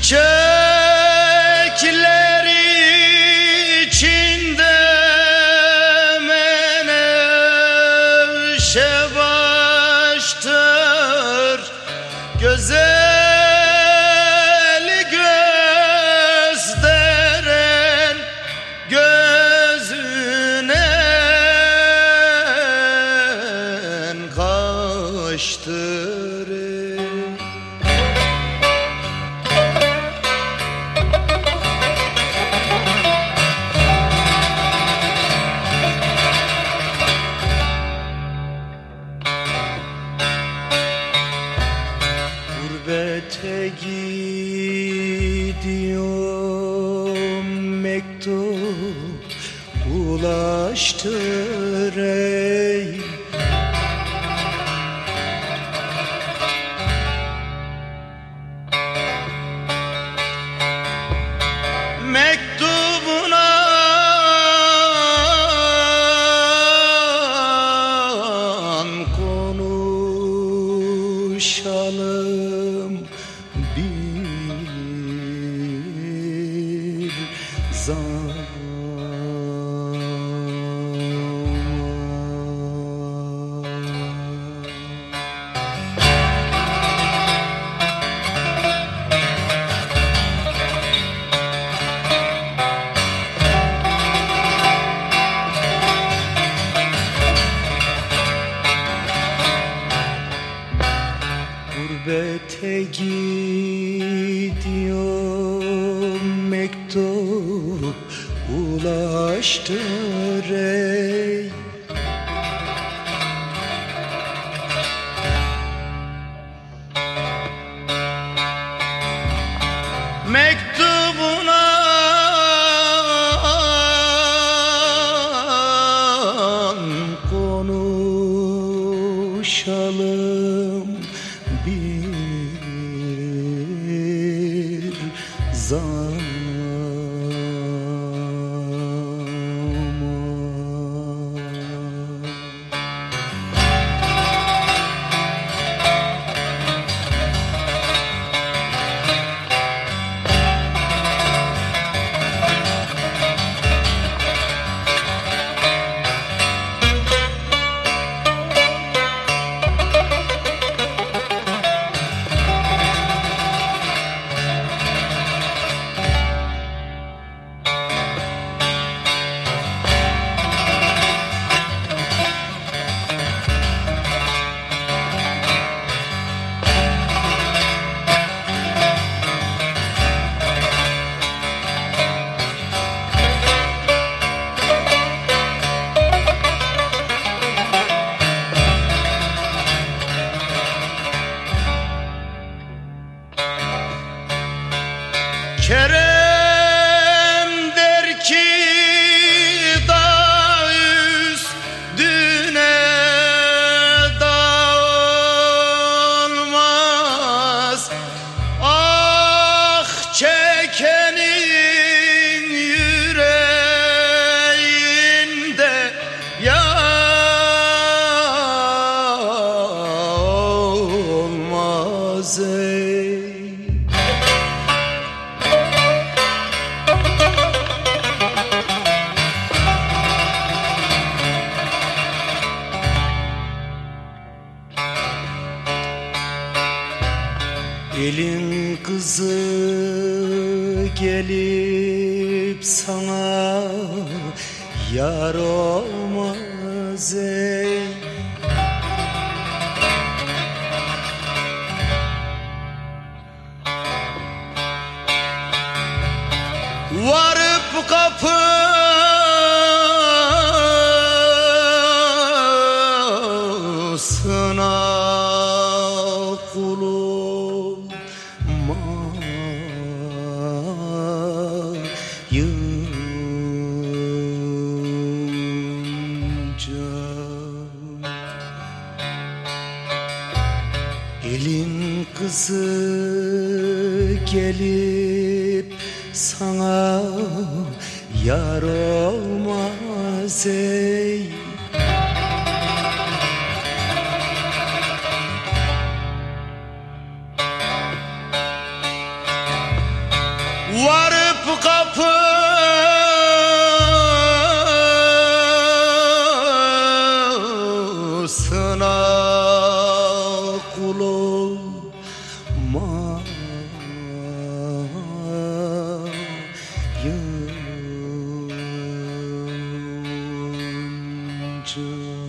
Church. cennete gidiyorum mektup ulaştır ey. Zaman Gurbete gidiyor ey Mektubuna konuşalım bir zaman çekenin yüreğinde olmaz ey Elin kızı gelip sana yar olmaz ey. Varıp kapısına mayınca Elin kızı gelip sana yar olmaz ey. Varıp kapısına picture